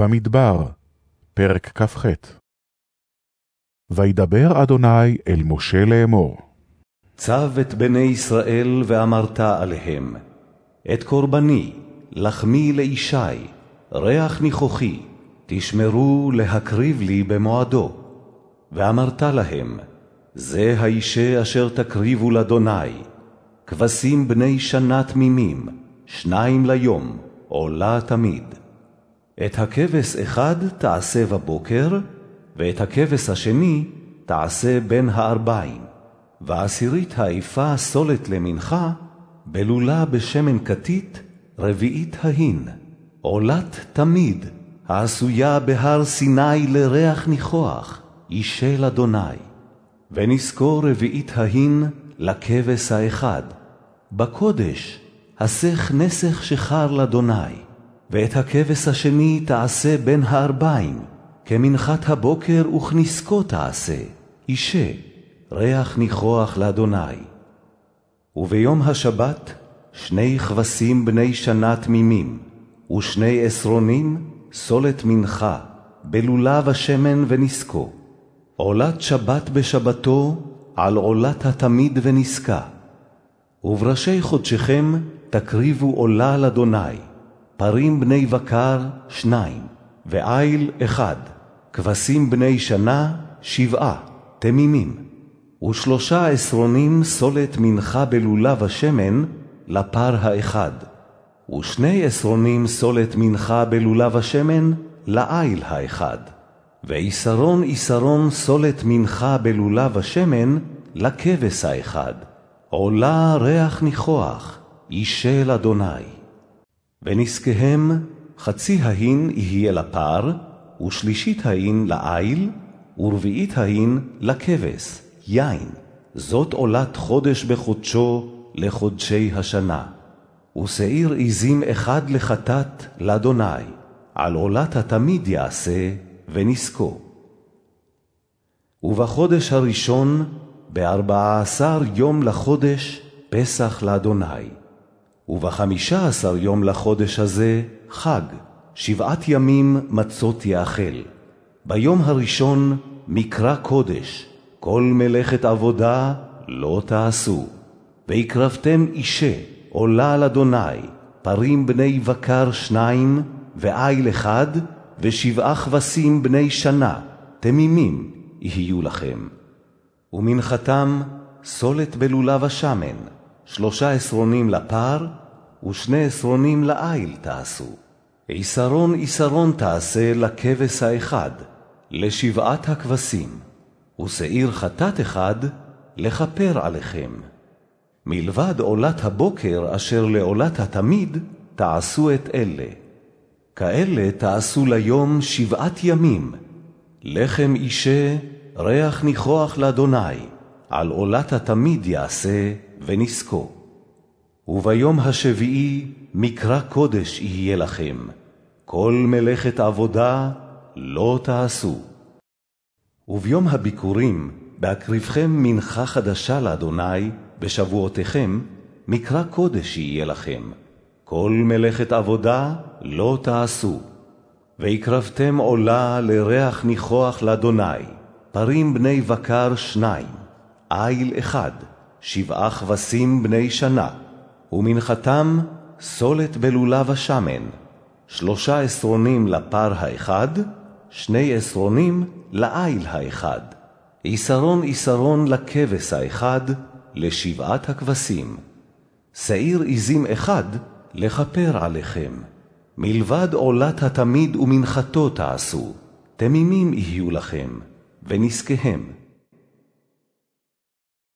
במדבר, פרק כ"ח וידבר אדוני אל משה לאמור. צב את בני ישראל ואמרת עליהם, את קורבני, לחמי לישי, ריח ניחוחי, תשמרו להקריב לי במועדו. ואמרת להם, זה האישה אשר תקריבו לאדוני, כבשים בני שנה תמימים, שניים ליום, עולה תמיד. את הכבש אחד תעשה בבוקר, ואת הכבש השני תעשה בין הארבעים. ועשירית האיפה סולת למנחה, בלולה בשמן כתית, רביעית ההין, עולת תמיד, העשויה בהר סיני לריח ניחוח, אישל אדוני. ונזכור רביעית ההין לכבש האחד. בקודש, הסך נסך שחר לאדוני. ואת הכבש השני תעשה בין הארבעים, כמנחת הבוקר וכנסקו תעשה, אישה, ריח ניחוח לאדוני. וביום השבת שני כבשים בני שנה תמימים, ושני עשרונים סולת מנחה, בלולב השמן ונסקו. עולת שבת בשבתו על עולת התמיד ונסקה. ובראשי חודשכם תקריבו עולה לאדוני. פרים בני בקר שניים, ועיל אחד, כבשים בני שנה שבעה, תמימים, ושלושה עשרונים סולת מנחה בלולב השמן לפר האחד, ושני עשרונים סולת מנחה בלולב השמן לעיל האחד, ועשרון עשרון סולת מנחה בלולב השמן לכבש האחד, עולה ריח ניחוח, אישל אדוני. ונזקיהם חצי ההין יהיה לפר, ושלישית ההין לעיל, ורביעית ההין לכבש, יין. זאת עולת חודש בחודשו לחודשי השנה. ושעיר עזים אחד לחטאת לאדוני, על עולת התמיד יעשה, ונזקו. ובחודש הראשון, בארבע עשר יום לחודש, פסח לאדוני. ובחמישה עשר יום לחודש הזה חג, שבעת ימים מצות יאכל. ביום הראשון מקרא קודש, כל מלאכת עבודה לא תעשו. והקרבתם אישה עולה על אדוני, פרים בני בקר שניים, ועיל אחד, ושבעה כבשים בני שנה, תמימים יהיו לכם. ומנחתם סולת בלולב השמן, שלושה עשרונים לפר, ושני עשרונים לעיל תעשו. עשרון עשרון תעשה לכבש האחד, לשבעת הכבשים, ושעיר חטאת אחד לכפר עליכם. מלבד עולת הבוקר אשר לעולת התמיד, תעשו את אלה. כאלה תעשו ליום שבעת ימים, לחם אישה, ריח ניחוח לאדוני, על עולת התמיד יעשה ונזקו. וביום השביעי מקרא קודש יהיה לכם, כל מלאכת עבודה לא תעשו. וביום הביקורים, בהקריבכם מנחה חדשה לאדוני, בשבועותיכם, מקרא קודש יהיה לכם, כל מלאכת עבודה לא תעשו. והקרבתם עולה לריח ניחוח לאדוני, פרים בני בקר שניים, איל אחד, שבעה כבשים בני שנה, ומנחתם סולת בלולב השמן, שלושה עשרונים לפר האחד, שני עשרונים לעיל האחד, עשרון עשרון לכבש האחד, לשבעת הכבשים. שעיר עזים אחד לכפר עליכם. מלבד עולת התמיד ומנחתו תעשו, תמימים יהיו לכם, ונזקיהם.